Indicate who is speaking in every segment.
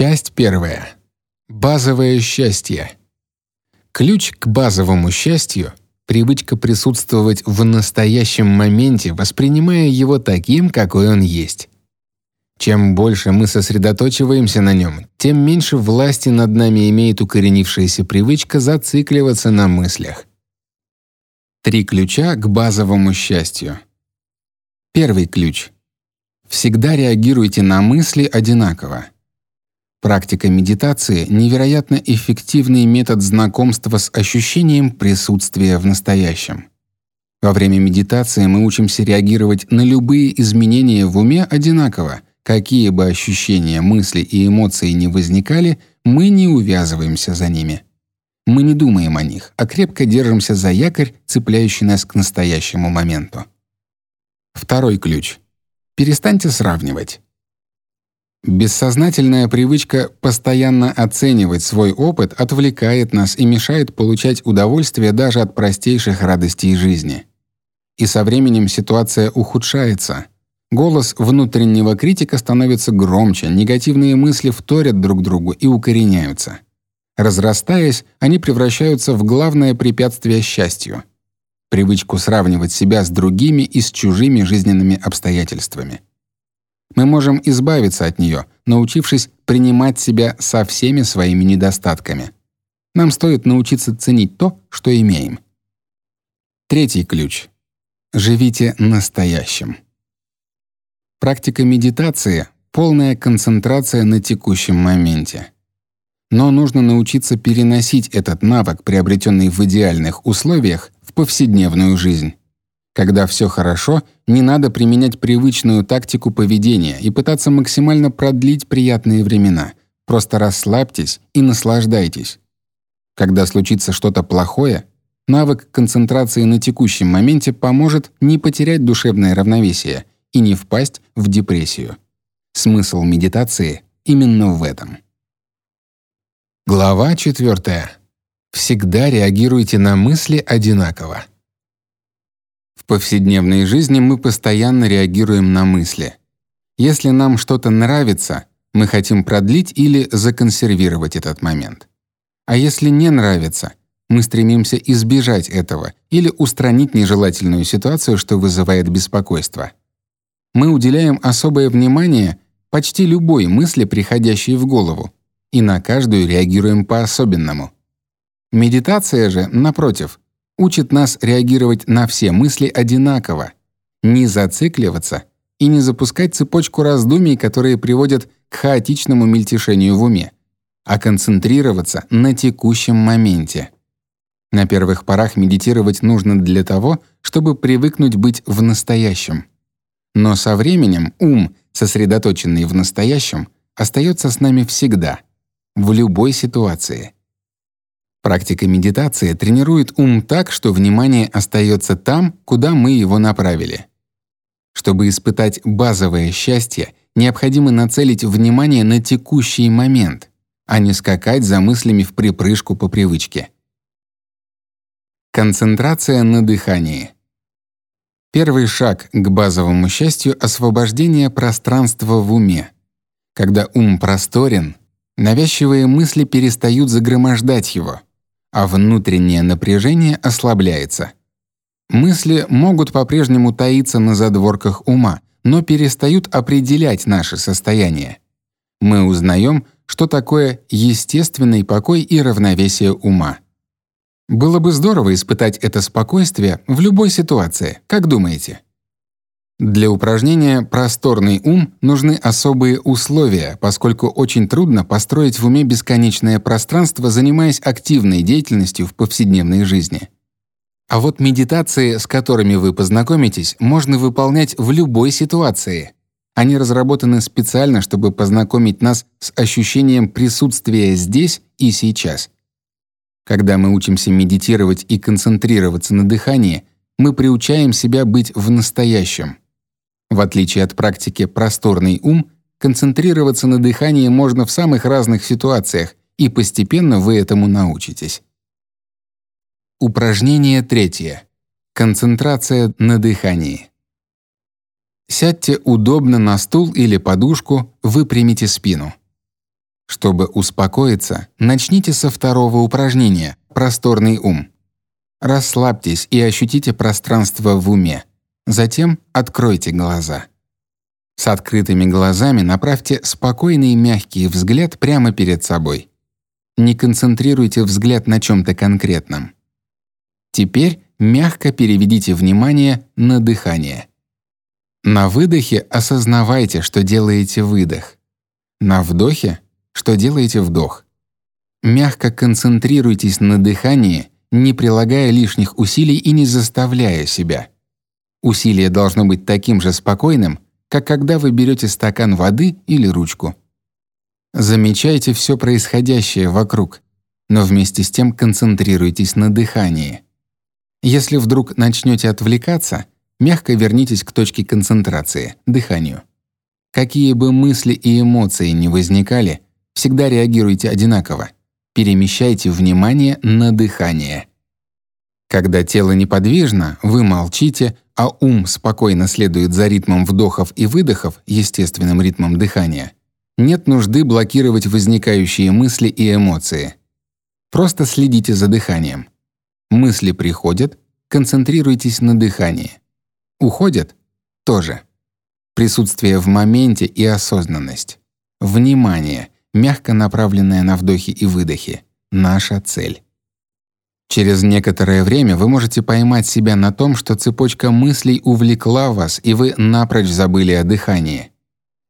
Speaker 1: Часть первая. Базовое счастье. Ключ к базовому счастью — привычка присутствовать в настоящем моменте, воспринимая его таким, какой он есть. Чем больше мы сосредоточиваемся на нем, тем меньше власти над нами имеет укоренившаяся привычка зацикливаться на мыслях. Три ключа к базовому счастью. Первый ключ. Всегда реагируйте на мысли одинаково. Практика медитации — невероятно эффективный метод знакомства с ощущением присутствия в настоящем. Во время медитации мы учимся реагировать на любые изменения в уме одинаково. Какие бы ощущения, мысли и эмоции ни возникали, мы не увязываемся за ними. Мы не думаем о них, а крепко держимся за якорь, цепляющий нас к настоящему моменту. Второй ключ. Перестаньте сравнивать. Бессознательная привычка постоянно оценивать свой опыт отвлекает нас и мешает получать удовольствие даже от простейших радостей жизни. И со временем ситуация ухудшается. Голос внутреннего критика становится громче, негативные мысли вторят друг другу и укореняются. Разрастаясь, они превращаются в главное препятствие счастью — привычку сравнивать себя с другими и с чужими жизненными обстоятельствами. Мы можем избавиться от нее, научившись принимать себя со всеми своими недостатками. Нам стоит научиться ценить то, что имеем. Третий ключ. Живите настоящим. Практика медитации — полная концентрация на текущем моменте. Но нужно научиться переносить этот навык, приобретенный в идеальных условиях, в повседневную жизнь. Когда все хорошо, не надо применять привычную тактику поведения и пытаться максимально продлить приятные времена. Просто расслабьтесь и наслаждайтесь. Когда случится что-то плохое, навык концентрации на текущем моменте поможет не потерять душевное равновесие и не впасть в депрессию. Смысл медитации именно в этом. Глава 4. Всегда реагируйте на мысли одинаково. Повседневной жизни мы постоянно реагируем на мысли. Если нам что-то нравится, мы хотим продлить или законсервировать этот момент. А если не нравится, мы стремимся избежать этого или устранить нежелательную ситуацию, что вызывает беспокойство. Мы уделяем особое внимание почти любой мысли, приходящей в голову, и на каждую реагируем по-особенному. Медитация же, напротив, учит нас реагировать на все мысли одинаково, не зацикливаться и не запускать цепочку раздумий, которые приводят к хаотичному мельтешению в уме, а концентрироваться на текущем моменте. На первых порах медитировать нужно для того, чтобы привыкнуть быть в настоящем. Но со временем ум, сосредоточенный в настоящем, остается с нами всегда, в любой ситуации — Практика медитации тренирует ум так, что внимание остается там, куда мы его направили. Чтобы испытать базовое счастье, необходимо нацелить внимание на текущий момент, а не скакать за мыслями в припрыжку по привычке. Концентрация на дыхании. Первый шаг к базовому счастью — освобождение пространства в уме. Когда ум просторен, навязчивые мысли перестают загромождать его — а внутреннее напряжение ослабляется. Мысли могут по-прежнему таиться на задворках ума, но перестают определять наше состояние. Мы узнаем, что такое естественный покой и равновесие ума. Было бы здорово испытать это спокойствие в любой ситуации, как думаете? Для упражнения «Просторный ум» нужны особые условия, поскольку очень трудно построить в уме бесконечное пространство, занимаясь активной деятельностью в повседневной жизни. А вот медитации, с которыми вы познакомитесь, можно выполнять в любой ситуации. Они разработаны специально, чтобы познакомить нас с ощущением присутствия здесь и сейчас. Когда мы учимся медитировать и концентрироваться на дыхании, мы приучаем себя быть в настоящем. В отличие от практики «просторный ум», концентрироваться на дыхании можно в самых разных ситуациях, и постепенно вы этому научитесь. Упражнение третье. Концентрация на дыхании. Сядьте удобно на стул или подушку, выпрямите спину. Чтобы успокоиться, начните со второго упражнения «Просторный ум». Расслабьтесь и ощутите пространство в уме. Затем откройте глаза. С открытыми глазами направьте спокойный мягкий взгляд прямо перед собой. Не концентрируйте взгляд на чем-то конкретном. Теперь мягко переведите внимание на дыхание. На выдохе осознавайте, что делаете выдох. На вдохе, что делаете вдох. Мягко концентрируйтесь на дыхании, не прилагая лишних усилий и не заставляя себя. Усилие должно быть таким же спокойным, как когда вы берете стакан воды или ручку. Замечайте все происходящее вокруг, но вместе с тем концентрируйтесь на дыхании. Если вдруг начнете отвлекаться, мягко вернитесь к точке концентрации — дыханию. Какие бы мысли и эмоции ни возникали, всегда реагируйте одинаково. Перемещайте внимание на дыхание. Когда тело неподвижно, вы молчите, а ум спокойно следует за ритмом вдохов и выдохов, естественным ритмом дыхания, нет нужды блокировать возникающие мысли и эмоции. Просто следите за дыханием. Мысли приходят, концентрируйтесь на дыхании. Уходят — тоже. Присутствие в моменте и осознанность. Внимание, мягко направленное на вдохи и выдохи — наша цель. Через некоторое время вы можете поймать себя на том, что цепочка мыслей увлекла вас, и вы напрочь забыли о дыхании.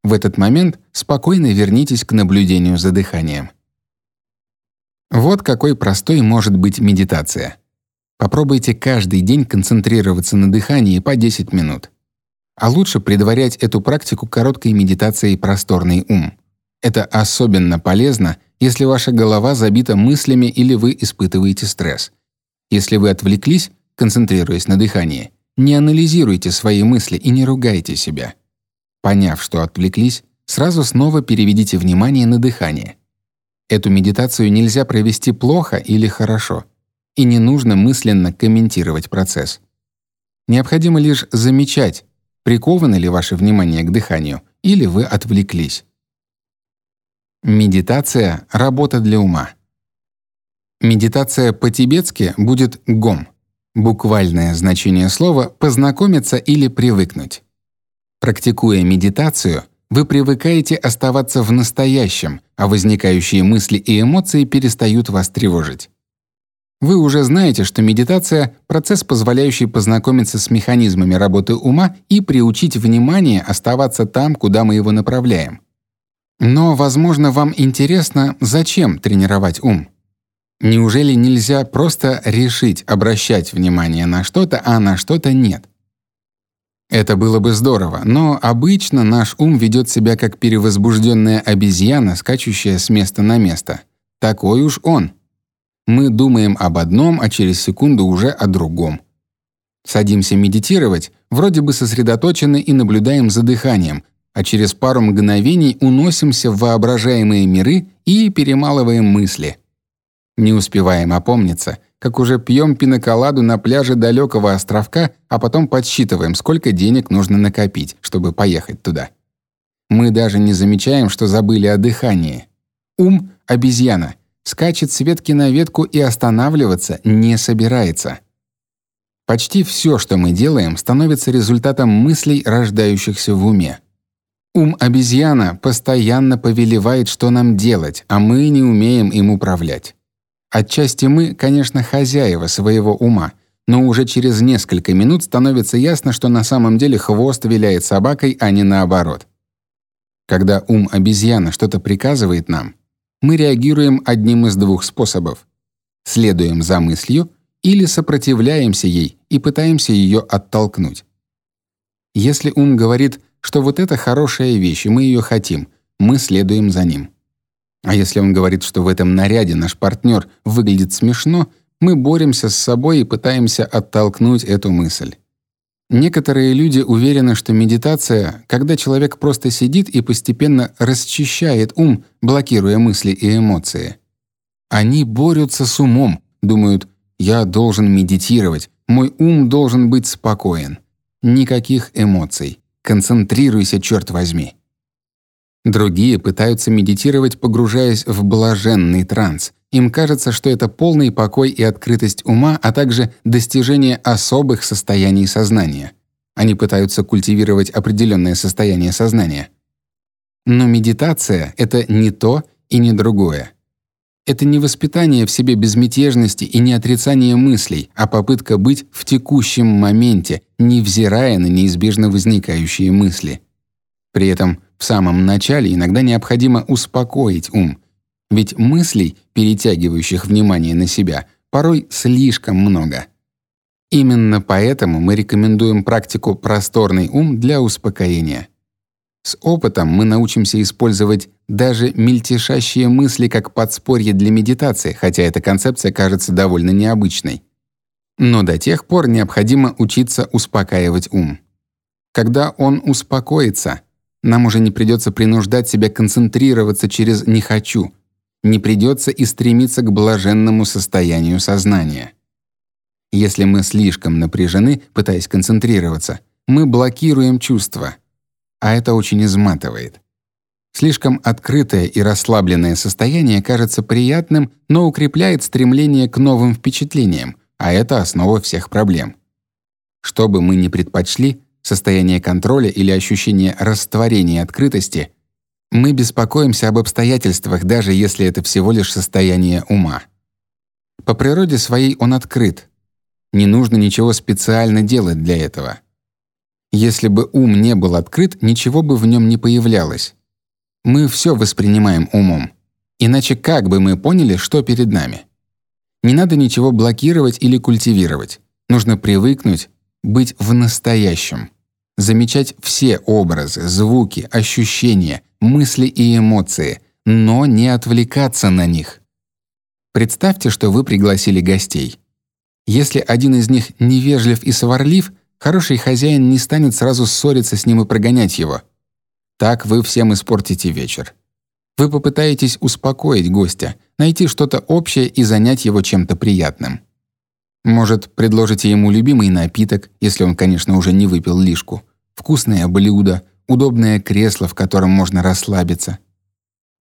Speaker 1: В этот момент спокойно вернитесь к наблюдению за дыханием. Вот какой простой может быть медитация. Попробуйте каждый день концентрироваться на дыхании по 10 минут. А лучше предварять эту практику короткой медитацией «Просторный ум». Это особенно полезно, если ваша голова забита мыслями или вы испытываете стресс. Если вы отвлеклись, концентрируясь на дыхании, не анализируйте свои мысли и не ругайте себя. Поняв, что отвлеклись, сразу снова переведите внимание на дыхание. Эту медитацию нельзя провести плохо или хорошо, и не нужно мысленно комментировать процесс. Необходимо лишь замечать, приковано ли ваше внимание к дыханию или вы отвлеклись. Медитация — работа для ума. Медитация по-тибетски будет гом. Буквальное значение слова «познакомиться» или «привыкнуть». Практикуя медитацию, вы привыкаете оставаться в настоящем, а возникающие мысли и эмоции перестают вас тревожить. Вы уже знаете, что медитация — процесс, позволяющий познакомиться с механизмами работы ума и приучить внимание оставаться там, куда мы его направляем. Но, возможно, вам интересно, зачем тренировать ум? Неужели нельзя просто решить обращать внимание на что-то, а на что-то нет? Это было бы здорово, но обычно наш ум ведет себя как перевозбужденная обезьяна, скачущая с места на место. Такой уж он. Мы думаем об одном, а через секунду уже о другом. Садимся медитировать, вроде бы сосредоточены и наблюдаем за дыханием, а через пару мгновений уносимся в воображаемые миры и перемалываем мысли. Не успеваем опомниться — как уже пьем пиноколаду на пляже далекого островка, а потом подсчитываем, сколько денег нужно накопить, чтобы поехать туда. Мы даже не замечаем, что забыли о дыхании. Ум — обезьяна, скачет с ветки на ветку и останавливаться не собирается. Почти все, что мы делаем, становится результатом мыслей, рождающихся в уме. Ум обезьяна постоянно повелевает, что нам делать, а мы не умеем им управлять. Отчасти мы, конечно, хозяева своего ума, но уже через несколько минут становится ясно, что на самом деле хвост виляет собакой, а не наоборот. Когда ум обезьяна что-то приказывает нам, мы реагируем одним из двух способов. Следуем за мыслью или сопротивляемся ей и пытаемся ее оттолкнуть. Если ум говорит, что вот это хорошая вещь, и мы ее хотим, мы следуем за ним. А если он говорит, что в этом наряде наш партнер выглядит смешно, мы боремся с собой и пытаемся оттолкнуть эту мысль. Некоторые люди уверены, что медитация, когда человек просто сидит и постепенно расчищает ум, блокируя мысли и эмоции. Они борются с умом, думают, я должен медитировать, мой ум должен быть спокоен. Никаких эмоций. Концентрируйся, черт возьми. Другие пытаются медитировать, погружаясь в блаженный транс. Им кажется, что это полный покой и открытость ума, а также достижение особых состояний сознания. Они пытаются культивировать определенное состояние сознания. Но медитация — это не то и не другое. Это не воспитание в себе безмятежности и не отрицание мыслей, а попытка быть в текущем моменте, невзирая на неизбежно возникающие мысли. При этом в самом начале иногда необходимо успокоить ум, ведь мыслей, перетягивающих внимание на себя, порой слишком много. Именно поэтому мы рекомендуем практику «просторный ум» для успокоения. С опытом мы научимся использовать даже мельтешащие мысли как подспорье для медитации, хотя эта концепция кажется довольно необычной. Но до тех пор необходимо учиться успокаивать ум. Когда он успокоится, нам уже не придется принуждать себя концентрироваться через «не хочу», не придется и стремиться к блаженному состоянию сознания. Если мы слишком напряжены, пытаясь концентрироваться, мы блокируем чувства — а это очень изматывает. Слишком открытое и расслабленное состояние кажется приятным, но укрепляет стремление к новым впечатлениям, а это основа всех проблем. Что бы мы ни предпочли, состояние контроля или ощущение растворения открытости, мы беспокоимся об обстоятельствах, даже если это всего лишь состояние ума. По природе своей он открыт. Не нужно ничего специально делать для этого. Если бы ум не был открыт, ничего бы в нем не появлялось. Мы все воспринимаем умом. Иначе как бы мы поняли, что перед нами? Не надо ничего блокировать или культивировать. Нужно привыкнуть быть в настоящем. Замечать все образы, звуки, ощущения, мысли и эмоции, но не отвлекаться на них. Представьте, что вы пригласили гостей. Если один из них невежлив и сварлив, Хороший хозяин не станет сразу ссориться с ним и прогонять его. Так вы всем испортите вечер. Вы попытаетесь успокоить гостя, найти что-то общее и занять его чем-то приятным. Может, предложите ему любимый напиток, если он, конечно, уже не выпил лишку, вкусное блюдо, удобное кресло, в котором можно расслабиться.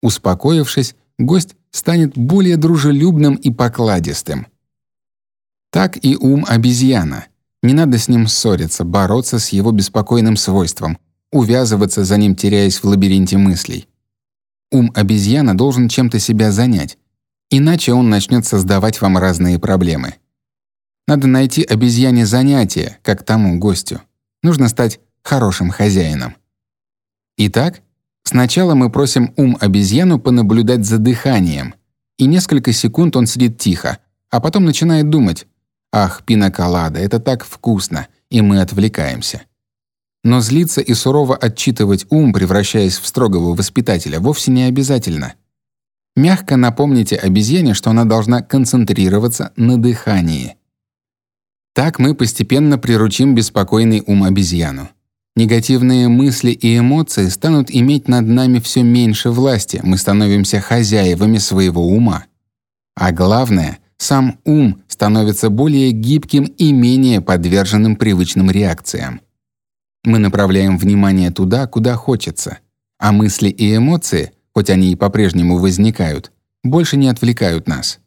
Speaker 1: Успокоившись, гость станет более дружелюбным и покладистым. Так и ум обезьяна — не надо с ним ссориться, бороться с его беспокойным свойством, увязываться за ним, теряясь в лабиринте мыслей. Ум обезьяна должен чем-то себя занять, иначе он начнет создавать вам разные проблемы. Надо найти обезьяне занятие, как тому гостю. Нужно стать хорошим хозяином. Итак, сначала мы просим ум обезьяну понаблюдать за дыханием, и несколько секунд он сидит тихо, а потом начинает думать, Ах, пинаколада, это так вкусно, и мы отвлекаемся. Но злиться и сурово отчитывать ум, превращаясь в строгого воспитателя, вовсе не обязательно. Мягко напомните обезьяне, что она должна концентрироваться на дыхании. Так мы постепенно приручим беспокойный ум обезьяну. Негативные мысли и эмоции станут иметь над нами все меньше власти, мы становимся хозяевами своего ума. А главное — сам ум становится более гибким и менее подверженным привычным реакциям. Мы направляем внимание туда, куда хочется, а мысли и эмоции, хоть они и по-прежнему возникают, больше не отвлекают нас.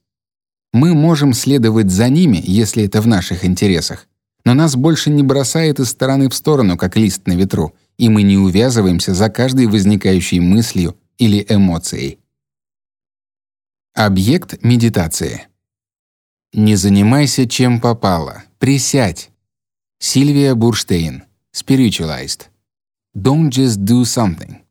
Speaker 1: Мы можем следовать за ними, если это в наших интересах, но нас больше не бросает из стороны в сторону, как лист на ветру, и мы не увязываемся за каждой возникающей мыслью или эмоцией. Объект медитации. Не занимайся чем попало. Присядь. Сильвия Бурштейн. Spiritualized. Don't just do something.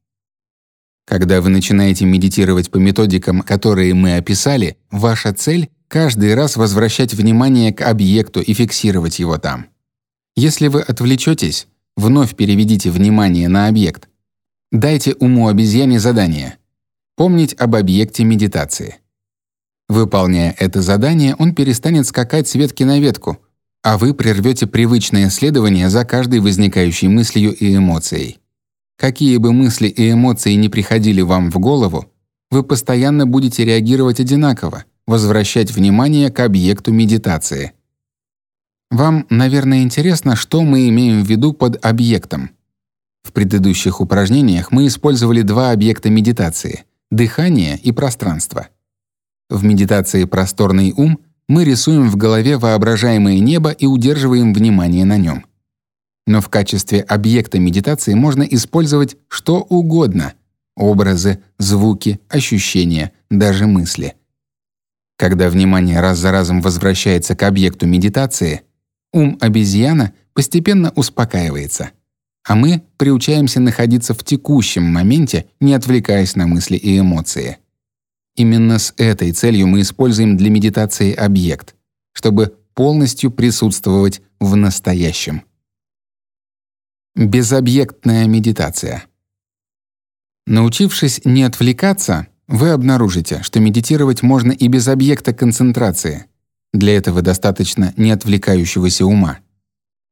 Speaker 1: Когда вы начинаете медитировать по методикам, которые мы описали, ваша цель — каждый раз возвращать внимание к объекту и фиксировать его там. Если вы отвлечетесь, вновь переведите внимание на объект. Дайте уму обезьяне задание — помнить об объекте медитации. Выполняя это задание, он перестанет скакать с ветки на ветку, а вы прервете привычное следование за каждой возникающей мыслью и эмоцией. Какие бы мысли и эмоции ни приходили вам в голову, вы постоянно будете реагировать одинаково, возвращать внимание к объекту медитации. Вам, наверное, интересно, что мы имеем в виду под объектом. В предыдущих упражнениях мы использовали два объекта медитации — дыхание и пространство. В медитации «Просторный ум» мы рисуем в голове воображаемое небо и удерживаем внимание на нем. Но в качестве объекта медитации можно использовать что угодно — образы, звуки, ощущения, даже мысли. Когда внимание раз за разом возвращается к объекту медитации, ум обезьяна постепенно успокаивается, а мы приучаемся находиться в текущем моменте, не отвлекаясь на мысли и эмоции. Именно с этой целью мы используем для медитации объект, чтобы полностью присутствовать в настоящем. Безобъектная медитация. Научившись не отвлекаться, вы обнаружите, что медитировать можно и без объекта концентрации. Для этого достаточно неотвлекающегося ума.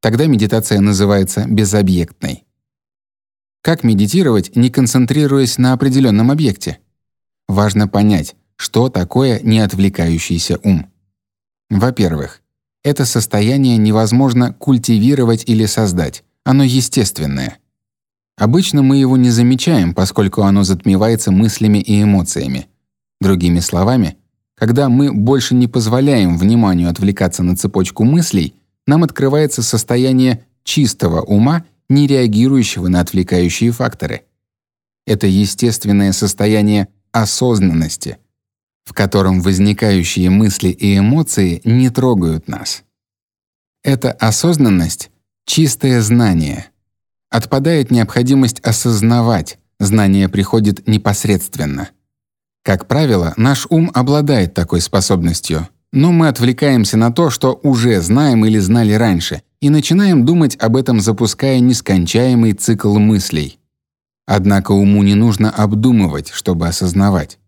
Speaker 1: Тогда медитация называется безобъектной. Как медитировать, не концентрируясь на определенном объекте? Важно понять, что такое неотвлекающийся ум. Во-первых, это состояние невозможно культивировать или создать, оно естественное. Обычно мы его не замечаем, поскольку оно затмевается мыслями и эмоциями. Другими словами, когда мы больше не позволяем вниманию отвлекаться на цепочку мыслей, нам открывается состояние чистого ума, не реагирующего на отвлекающие факторы. Это естественное состояние осознанности, в котором возникающие мысли и эмоции не трогают нас. Эта осознанность — чистое знание. Отпадает необходимость осознавать, знание приходит непосредственно. Как правило, наш ум обладает такой способностью, но мы отвлекаемся на то, что уже знаем или знали раньше, и начинаем думать об этом, запуская нескончаемый цикл мыслей. Однако уму не нужно обдумывать, чтобы осознавать.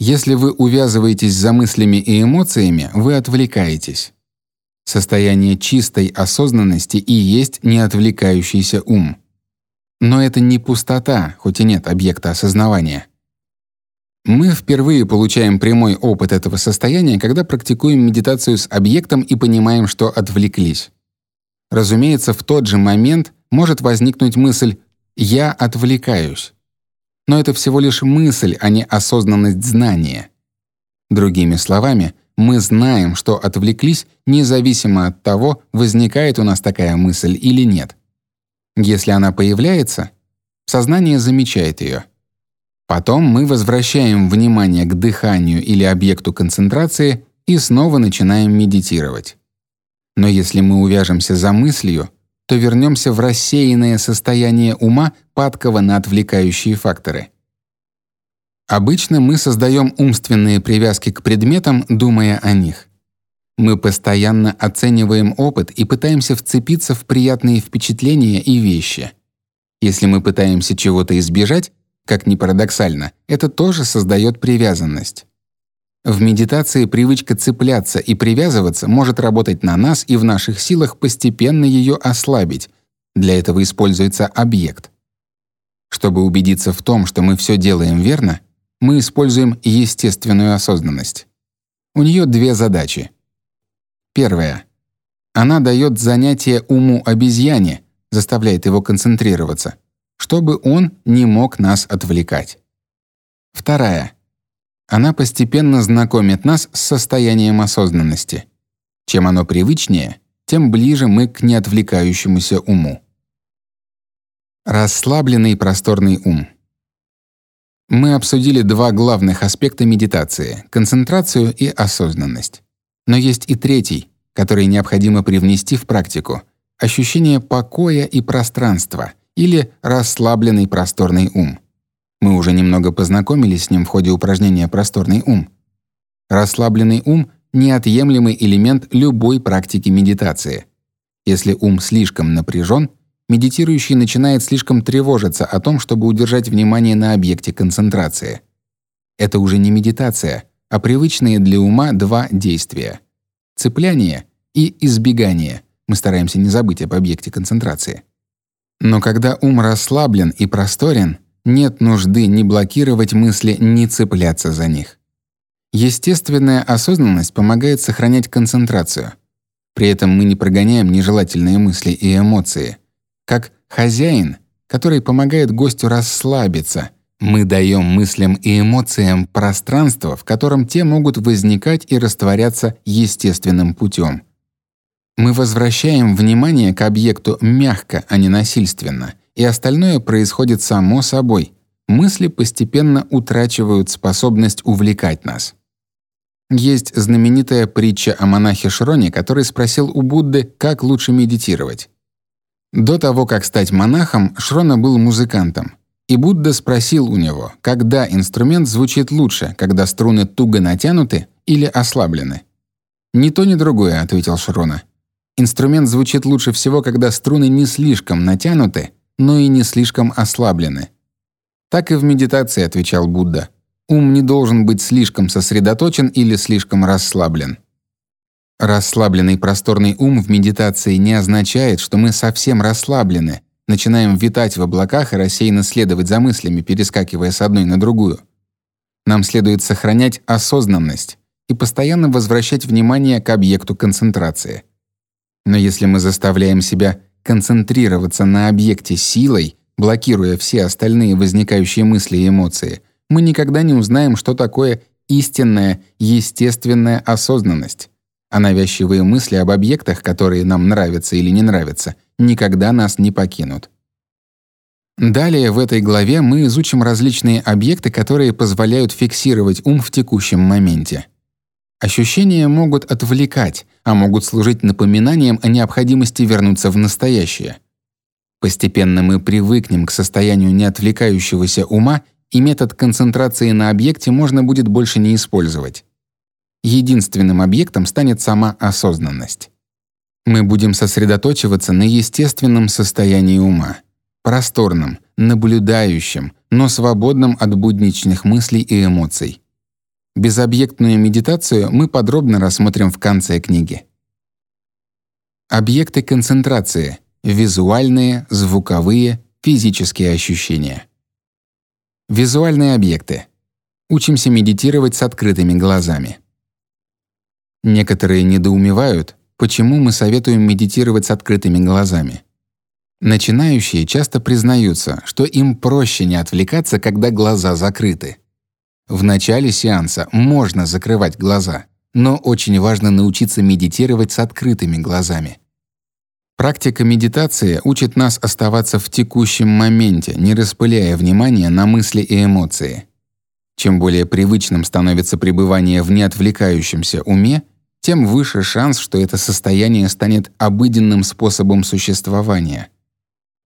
Speaker 1: Если вы увязываетесь за мыслями и эмоциями, вы отвлекаетесь. Состояние чистой осознанности и есть неотвлекающийся ум. Но это не пустота, хоть и нет объекта осознавания. Мы впервые получаем прямой опыт этого состояния, когда практикуем медитацию с объектом и понимаем, что отвлеклись. Разумеется, в тот же момент может возникнуть мысль я отвлекаюсь. Но это всего лишь мысль, а не осознанность знания. Другими словами, мы знаем, что отвлеклись, независимо от того, возникает у нас такая мысль или нет. Если она появляется, сознание замечает ее. Потом мы возвращаем внимание к дыханию или объекту концентрации и снова начинаем медитировать. Но если мы увяжемся за мыслью, то вернемся в рассеянное состояние ума, падкого на отвлекающие факторы. Обычно мы создаем умственные привязки к предметам, думая о них. Мы постоянно оцениваем опыт и пытаемся вцепиться в приятные впечатления и вещи. Если мы пытаемся чего-то избежать, как ни парадоксально, это тоже создает привязанность. В медитации привычка цепляться и привязываться может работать на нас и в наших силах постепенно ее ослабить. Для этого используется объект. Чтобы убедиться в том, что мы все делаем верно, мы используем естественную осознанность. У нее две задачи. Первая. Она дает занятие уму обезьяне, заставляет его концентрироваться, чтобы он не мог нас отвлекать. Вторая. Она постепенно знакомит нас с состоянием осознанности. Чем оно привычнее, тем ближе мы к неотвлекающемуся уму. Расслабленный просторный ум. Мы обсудили два главных аспекта медитации — концентрацию и осознанность. Но есть и третий, который необходимо привнести в практику — ощущение покоя и пространства или расслабленный просторный ум — мы уже немного познакомились с ним в ходе упражнения «Просторный ум». Расслабленный ум — неотъемлемый элемент любой практики медитации. Если ум слишком напряжен, медитирующий начинает слишком тревожиться о том, чтобы удержать внимание на объекте концентрации. Это уже не медитация, а привычные для ума два действия — цепляние и избегание. Мы стараемся не забыть об объекте концентрации. Но когда ум расслаблен и просторен — нет нужды ни блокировать мысли, ни цепляться за них. Естественная осознанность помогает сохранять концентрацию. При этом мы не прогоняем нежелательные мысли и эмоции. Как хозяин, который помогает гостю расслабиться. Мы даем мыслям и эмоциям пространство, в котором те могут возникать и растворяться естественным путем. Мы возвращаем внимание к объекту мягко, а не насильственно, и остальное происходит само собой. Мысли постепенно утрачивают способность увлекать нас. Есть знаменитая притча о монахе Шроне, который спросил у Будды, как лучше медитировать. До того, как стать монахом, Шрона был музыкантом. И Будда спросил у него, когда инструмент звучит лучше, когда струны туго натянуты или ослаблены. «Ни то, ни другое», — ответил Шрона. «Инструмент звучит лучше всего, когда струны не слишком натянуты, но и не слишком ослаблены». «Так и в медитации», — отвечал Будда. Ум не должен быть слишком сосредоточен или слишком расслаблен. Расслабленный просторный ум в медитации не означает, что мы совсем расслаблены, начинаем витать в облаках и рассеянно следовать за мыслями, перескакивая с одной на другую. Нам следует сохранять осознанность и постоянно возвращать внимание к объекту концентрации. Но если мы заставляем себя концентрироваться на объекте силой, блокируя все остальные возникающие мысли и эмоции, мы никогда не узнаем, что такое истинная, естественная осознанность. А навязчивые мысли об объектах, которые нам нравятся или не нравятся, никогда нас не покинут. Далее в этой главе мы изучим различные объекты, которые позволяют фиксировать ум в текущем моменте. Ощущения могут отвлекать, а могут служить напоминанием о необходимости вернуться в настоящее. Постепенно мы привыкнем к состоянию неотвлекающегося ума и метод концентрации на объекте можно будет больше не использовать. Единственным объектом станет сама осознанность. Мы будем сосредоточиваться на естественном состоянии ума, просторном, наблюдающем, но свободном от будничных мыслей и эмоций. Безобъектную медитацию мы подробно рассмотрим в конце книги. Объекты концентрации — визуальные, звуковые, физические ощущения. Визуальные объекты. Учимся медитировать с открытыми глазами. Некоторые недоумевают, почему мы советуем медитировать с открытыми глазами. Начинающие часто признаются, что им проще не отвлекаться, когда глаза закрыты. В начале сеанса можно закрывать глаза, но очень важно научиться медитировать с открытыми глазами. Практика медитации учит нас оставаться в текущем моменте, не распыляя внимание на мысли и эмоции. Чем более привычным становится пребывание в неотвлекающемся уме, тем выше шанс, что это состояние станет обыденным способом существования.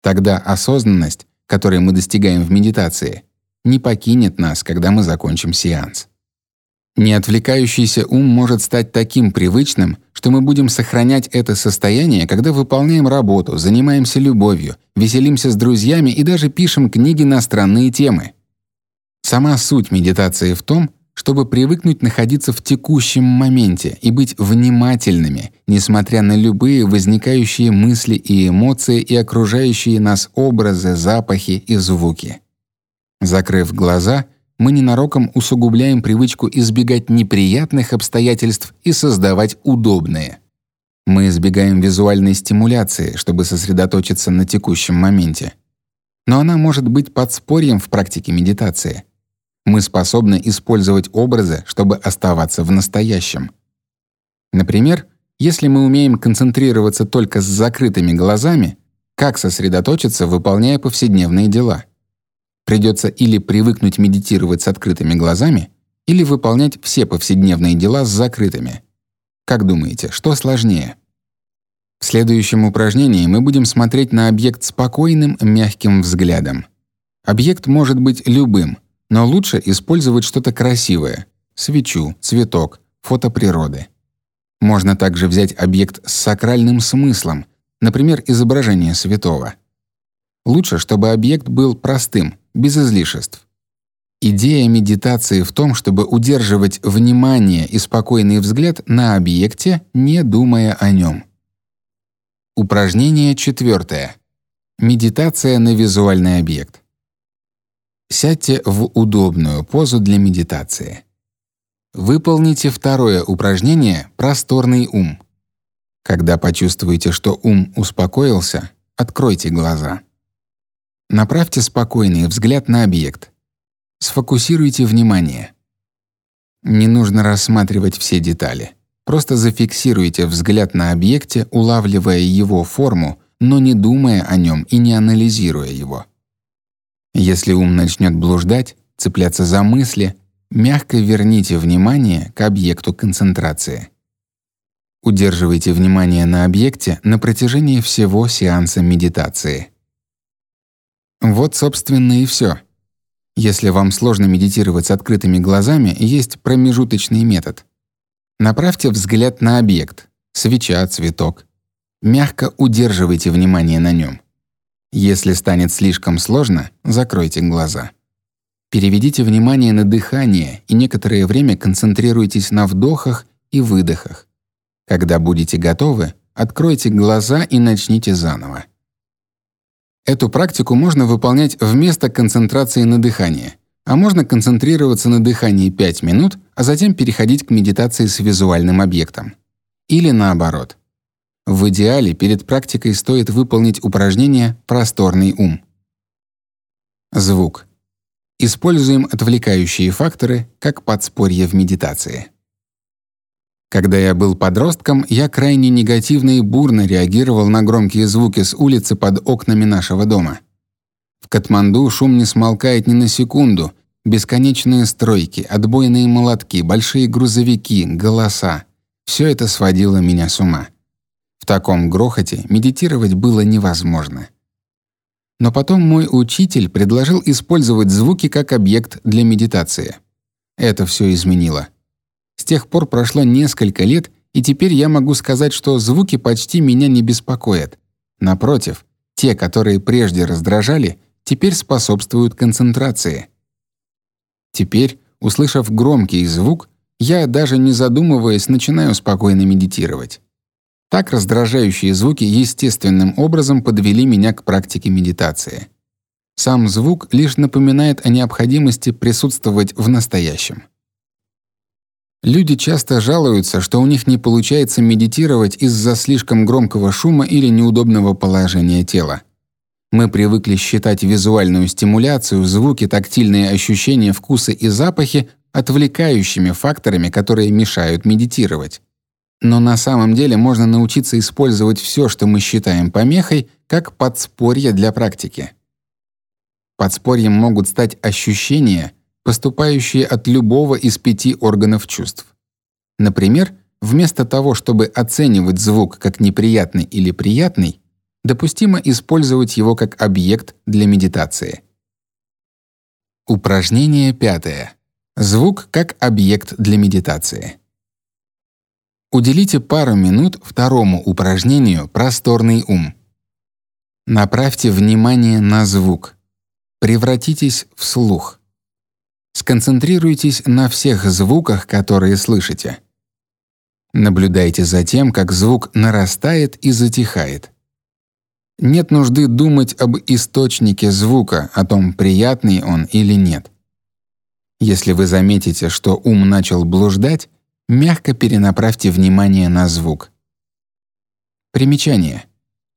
Speaker 1: Тогда осознанность, которой мы достигаем в медитации, не покинет нас, когда мы закончим сеанс. Неотвлекающийся ум может стать таким привычным, что мы будем сохранять это состояние, когда выполняем работу, занимаемся любовью, веселимся с друзьями и даже пишем книги на странные темы. Сама суть медитации в том, чтобы привыкнуть находиться в текущем моменте и быть внимательными, несмотря на любые возникающие мысли и эмоции и окружающие нас образы, запахи и звуки. Закрыв глаза — мы ненароком усугубляем привычку избегать неприятных обстоятельств и создавать удобные. Мы избегаем визуальной стимуляции, чтобы сосредоточиться на текущем моменте. Но она может быть подспорьем в практике медитации. Мы способны использовать образы, чтобы оставаться в настоящем. Например, если мы умеем концентрироваться только с закрытыми глазами, как сосредоточиться, выполняя повседневные дела — Придется или привыкнуть медитировать с открытыми глазами, или выполнять все повседневные дела с закрытыми. Как думаете, что сложнее? В следующем упражнении мы будем смотреть на объект спокойным, мягким взглядом. Объект может быть любым, но лучше использовать что-то красивое — свечу, цветок, фото природы. Можно также взять объект с сакральным смыслом, например, изображение святого. Лучше, чтобы объект был простым, без излишеств. Идея медитации в том, чтобы удерживать внимание и спокойный взгляд на объекте, не думая о нем. Упражнение четвертое. Медитация на визуальный объект. Сядьте в удобную позу для медитации. Выполните второе упражнение «Просторный ум». Когда почувствуете, что ум успокоился, откройте глаза. Направьте спокойный взгляд на объект. Сфокусируйте внимание. Не нужно рассматривать все детали. Просто зафиксируйте взгляд на объекте, улавливая его форму, но не думая о нем и не анализируя его. Если ум начнет блуждать, цепляться за мысли, мягко верните внимание к объекту концентрации. Удерживайте внимание на объекте на протяжении всего сеанса медитации. Вот, собственно, и все. Если вам сложно медитировать с открытыми глазами, есть промежуточный метод. Направьте взгляд на объект — свеча, цветок. Мягко удерживайте внимание на нем. Если станет слишком сложно, закройте глаза. Переведите внимание на дыхание и некоторое время концентрируйтесь на вдохах и выдохах. Когда будете готовы, откройте глаза и начните заново. Эту практику можно выполнять вместо концентрации на дыхании, а можно концентрироваться на дыхании 5 минут, а затем переходить к медитации с визуальным объектом. Или наоборот. В идеале перед практикой стоит выполнить упражнение «Просторный ум». Звук. Используем отвлекающие факторы как подспорье в медитации. Когда я был подростком, я крайне негативно и бурно реагировал на громкие звуки с улицы под окнами нашего дома. В Катманду шум не смолкает ни на секунду. Бесконечные стройки, отбойные молотки, большие грузовики, голоса — все это сводило меня с ума. В таком грохоте медитировать было невозможно. Но потом мой учитель предложил использовать звуки как объект для медитации. Это все изменило. С тех пор прошло несколько лет, и теперь я могу сказать, что звуки почти меня не беспокоят. Напротив, те, которые прежде раздражали, теперь способствуют концентрации. Теперь, услышав громкий звук, я, даже не задумываясь, начинаю спокойно медитировать. Так раздражающие звуки естественным образом подвели меня к практике медитации. Сам звук лишь напоминает о необходимости присутствовать в настоящем. Люди часто жалуются, что у них не получается медитировать из-за слишком громкого шума или неудобного положения тела. Мы привыкли считать визуальную стимуляцию, звуки, тактильные ощущения, вкусы и запахи отвлекающими факторами, которые мешают медитировать. Но на самом деле можно научиться использовать все, что мы считаем помехой, как подспорье для практики. Подспорьем могут стать ощущения — поступающие от любого из пяти органов чувств. Например, вместо того, чтобы оценивать звук как неприятный или приятный, допустимо использовать его как объект для медитации. Упражнение пятое. Звук как объект для медитации. Уделите пару минут второму упражнению «Просторный ум». Направьте внимание на звук. Превратитесь в слух. Сконцентрируйтесь на всех звуках, которые слышите. Наблюдайте за тем, как звук нарастает и затихает. Нет нужды думать об источнике звука, о том, приятный он или нет. Если вы заметите, что ум начал блуждать, мягко перенаправьте внимание на звук. Примечание.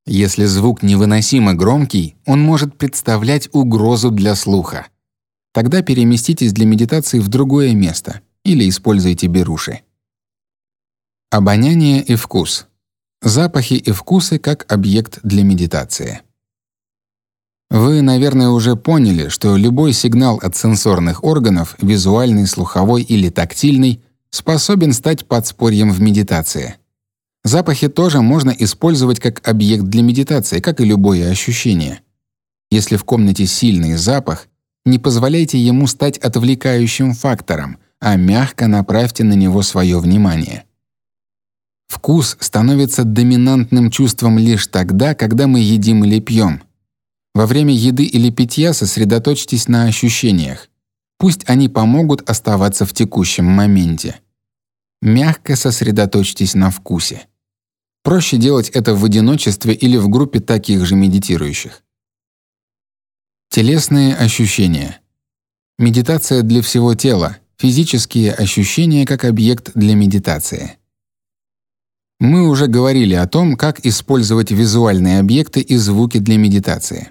Speaker 1: Если звук невыносимо громкий, он может представлять угрозу для слуха. Тогда переместитесь для медитации в другое место или используйте беруши. Обоняние и вкус. Запахи и вкусы как объект для медитации. Вы, наверное, уже поняли, что любой сигнал от сенсорных органов, визуальный, слуховой или тактильный, способен стать подспорьем в медитации. Запахи тоже можно использовать как объект для медитации, как и любое ощущение. Если в комнате сильный запах, не позволяйте ему стать отвлекающим фактором, а мягко направьте на него свое внимание. Вкус становится доминантным чувством лишь тогда, когда мы едим или пьем. Во время еды или питья сосредоточьтесь на ощущениях. Пусть они помогут оставаться в текущем моменте. Мягко сосредоточьтесь на вкусе. Проще делать это в одиночестве или в группе таких же медитирующих. Телесные ощущения. Медитация для всего тела. Физические ощущения как объект для медитации. Мы уже говорили о том, как использовать визуальные объекты и звуки для медитации.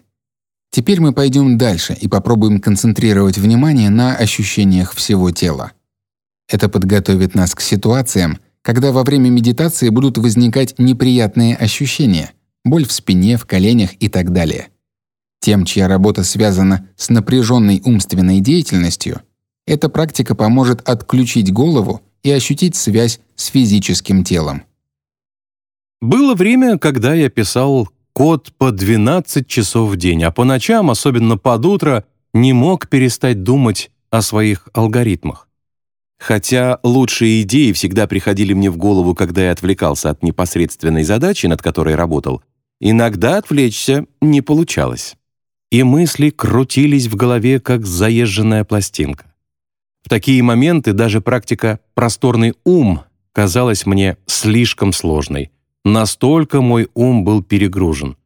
Speaker 1: Теперь мы пойдем дальше и попробуем концентрировать внимание на ощущениях всего тела. Это подготовит нас к ситуациям, когда во время медитации будут возникать неприятные ощущения, боль в спине, в коленях и так далее. Тем, чья работа связана с напряженной умственной деятельностью, эта практика поможет отключить голову и ощутить связь с физическим телом.
Speaker 2: Было время, когда я писал код по 12 часов в день, а по ночам, особенно под утро, не мог перестать думать о своих алгоритмах. Хотя лучшие идеи всегда приходили мне в голову, когда я отвлекался от непосредственной задачи, над которой работал, иногда отвлечься не получалось. И мысли крутились в голове, как заезженная пластинка. В такие моменты даже практика «просторный ум» казалась мне слишком сложной. Настолько мой ум был перегружен.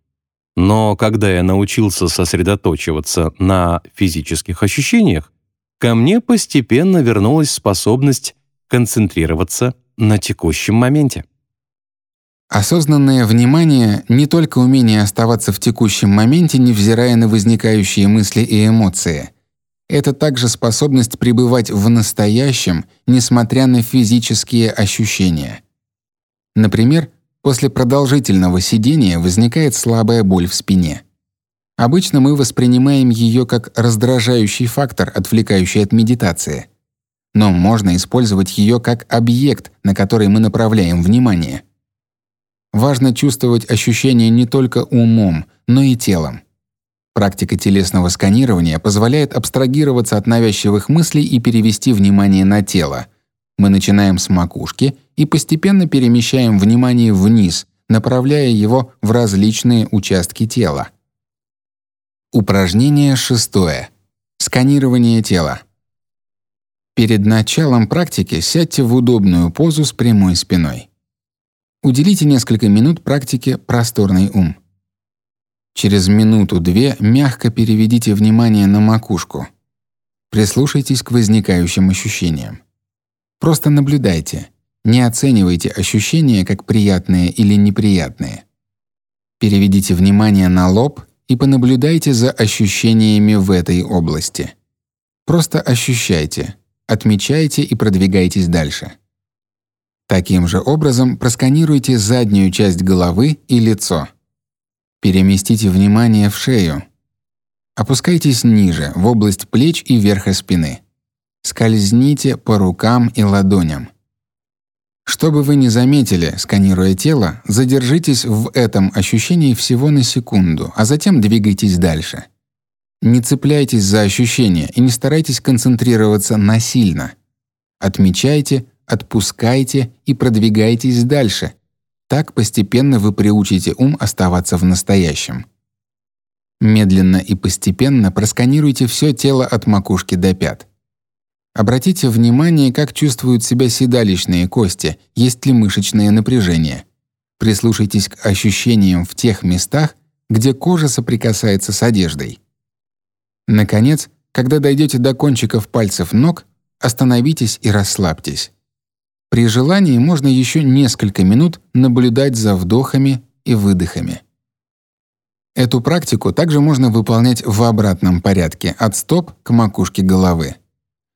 Speaker 2: Но когда я научился сосредоточиваться на физических ощущениях, ко мне постепенно вернулась способность концентрироваться на текущем моменте.
Speaker 1: Осознанное внимание — не только умение оставаться в текущем моменте, невзирая на возникающие мысли и эмоции. Это также способность пребывать в настоящем, несмотря на физические ощущения. Например, после продолжительного сидения возникает слабая боль в спине. Обычно мы воспринимаем ее как раздражающий фактор, отвлекающий от медитации. Но можно использовать ее как объект, на который мы направляем внимание. Важно чувствовать ощущения не только умом, но и телом. Практика телесного сканирования позволяет абстрагироваться от навязчивых мыслей и перевести внимание на тело. Мы начинаем с макушки и постепенно перемещаем внимание вниз, направляя его в различные участки тела. Упражнение шестое. Сканирование тела. Перед началом практики сядьте в удобную позу с прямой спиной. Уделите несколько минут практике «Просторный ум». Через минуту-две мягко переведите внимание на макушку. Прислушайтесь к возникающим ощущениям. Просто наблюдайте, не оценивайте ощущения как приятные или неприятные. Переведите внимание на лоб и понаблюдайте за ощущениями в этой области. Просто ощущайте, отмечайте и продвигайтесь дальше. Таким же образом просканируйте заднюю часть головы и лицо. Переместите внимание в шею. Опускайтесь ниже, в область плеч и верха спины. Скользните по рукам и ладоням. Что бы вы ни заметили, сканируя тело, задержитесь в этом ощущении всего на секунду, а затем двигайтесь дальше. Не цепляйтесь за ощущения и не старайтесь концентрироваться насильно. Отмечайте, отпускайте и продвигайтесь дальше. Так постепенно вы приучите ум оставаться в настоящем. Медленно и постепенно просканируйте все тело от макушки до пят. Обратите внимание, как чувствуют себя седалищные кости, есть ли мышечное напряжение. Прислушайтесь к ощущениям в тех местах, где кожа соприкасается с одеждой. Наконец, когда дойдете до кончиков пальцев ног, остановитесь и расслабьтесь. При желании можно еще несколько минут наблюдать за вдохами и выдохами. Эту практику также можно выполнять в обратном порядке, от стоп к макушке головы.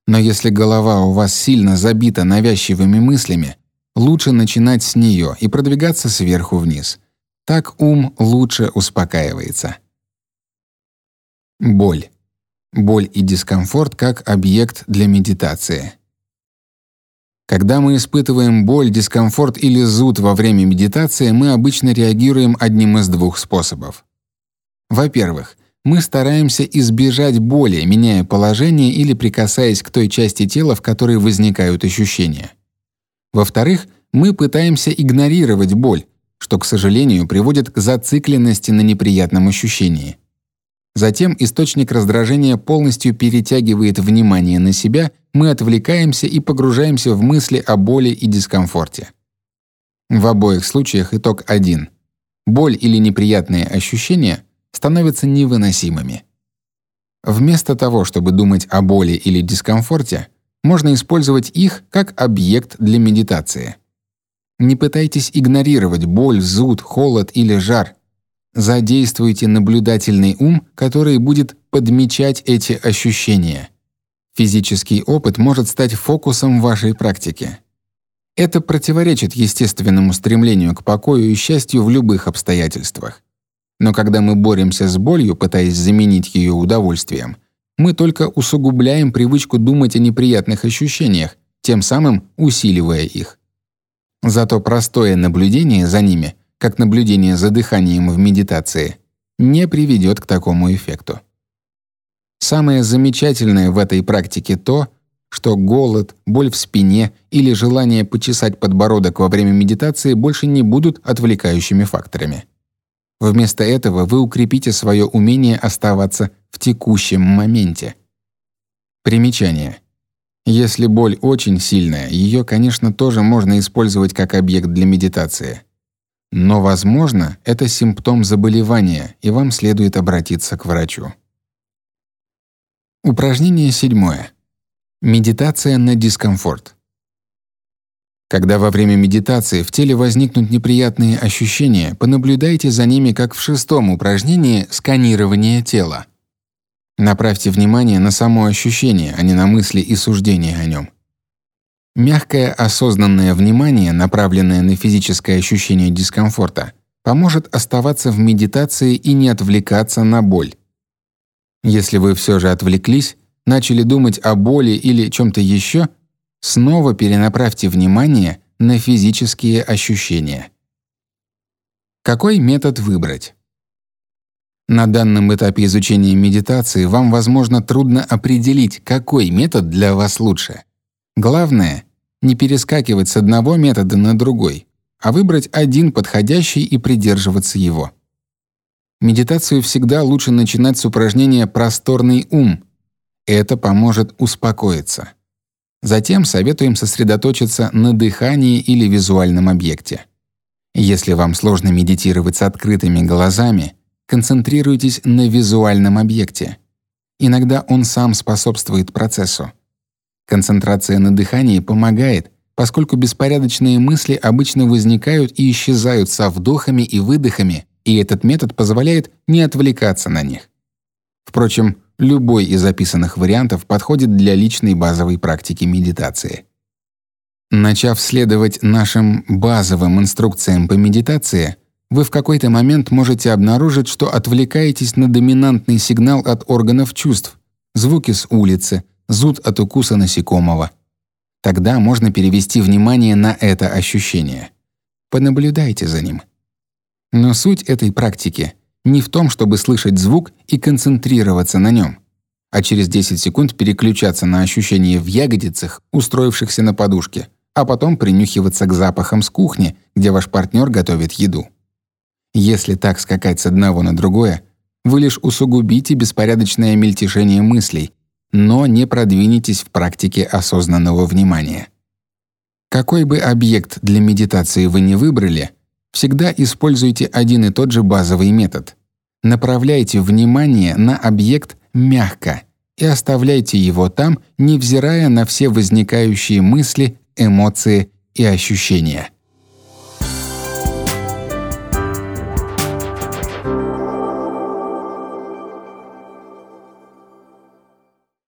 Speaker 1: Но если голова у вас сильно забита навязчивыми мыслями, лучше начинать с нее и продвигаться сверху вниз. Так ум лучше успокаивается. Боль. Боль и дискомфорт как объект для медитации. Когда мы испытываем боль, дискомфорт или зуд во время медитации, мы обычно реагируем одним из двух способов. Во-первых, мы стараемся избежать боли, меняя положение или прикасаясь к той части тела, в которой возникают ощущения. Во-вторых, мы пытаемся игнорировать боль, что, к сожалению, приводит к зацикленности на неприятном ощущении. Затем источник раздражения полностью перетягивает внимание на себя, мы отвлекаемся и погружаемся в мысли о боли и дискомфорте. В обоих случаях итог один. Боль или неприятные ощущения становятся невыносимыми. Вместо того, чтобы думать о боли или дискомфорте, можно использовать их как объект для медитации. Не пытайтесь игнорировать боль, зуд, холод или жар. задействуйте наблюдательный ум, который будет подмечать эти ощущения. Физический опыт может стать фокусом вашей практики. Это противоречит естественному стремлению к покою и счастью в любых обстоятельствах. Но когда мы боремся с болью, пытаясь заменить ее удовольствием, мы только усугубляем привычку думать о неприятных ощущениях, тем самым усиливая их. Зато простое наблюдение за ними, как наблюдение за дыханием в медитации, не приведет к такому эффекту. Самое замечательное в этой практике то, что голод, боль в спине или желание почесать подбородок во время медитации больше не будут отвлекающими факторами. Вместо этого вы укрепите свое умение оставаться в текущем моменте. Примечание. Если боль очень сильная, ее, конечно, тоже можно использовать как объект для медитации. Но, возможно, это симптом заболевания, и вам следует обратиться к врачу. Упражнение седьмое. Медитация на дискомфорт. Когда во время медитации в теле возникнут неприятные ощущения, понаблюдайте за ними как в шестом упражнении сканирование тела. Направьте внимание на само ощущение, а не на мысли и суждения о нем. Мягкое осознанное внимание, направленное на физическое ощущение дискомфорта, поможет оставаться в медитации и не отвлекаться на боль. Если вы все же отвлеклись, начали думать о боли или чем-то еще, снова перенаправьте внимание на физические ощущения. Какой метод выбрать? На данном этапе изучения медитации вам, возможно, трудно определить, какой метод для вас лучше. Главное — не перескакивать с одного метода на другой, а выбрать один подходящий и придерживаться его. Медитацию всегда лучше начинать с упражнения «Просторный ум». Это поможет успокоиться. Затем советуем сосредоточиться на дыхании или визуальном объекте. Если вам сложно медитировать с открытыми глазами, концентрируйтесь на визуальном объекте. Иногда он сам способствует процессу. Концентрация на дыхании помогает, поскольку беспорядочные мысли обычно возникают и исчезают со вдохами и выдохами и этот метод позволяет не отвлекаться на них. Впрочем, любой из описанных вариантов подходит для личной базовой практики медитации. Начав следовать нашим базовым инструкциям по медитации, вы в какой-то момент можете обнаружить, что отвлекаетесь на доминантный сигнал от органов чувств, звуки с улицы, зуд от укуса насекомого. Тогда можно перевести внимание на это ощущение. Понаблюдайте за ним. Но суть этой практики не в том, чтобы слышать звук и концентрироваться на нем, а через 10 секунд переключаться на ощущения в ягодицах, устроившихся на подушке, а потом принюхиваться к запахам с кухни, где ваш партнер готовит еду. Если так скакать с одного на другое, вы лишь усугубите беспорядочное мельтешение мыслей, но не продвинетесь в практике осознанного внимания. Какой бы объект для медитации вы ни выбрали — Всегда используйте один и тот же базовый метод. Направляйте внимание на объект мягко и оставляйте его там, невзирая на все возникающие мысли, эмоции и ощущения.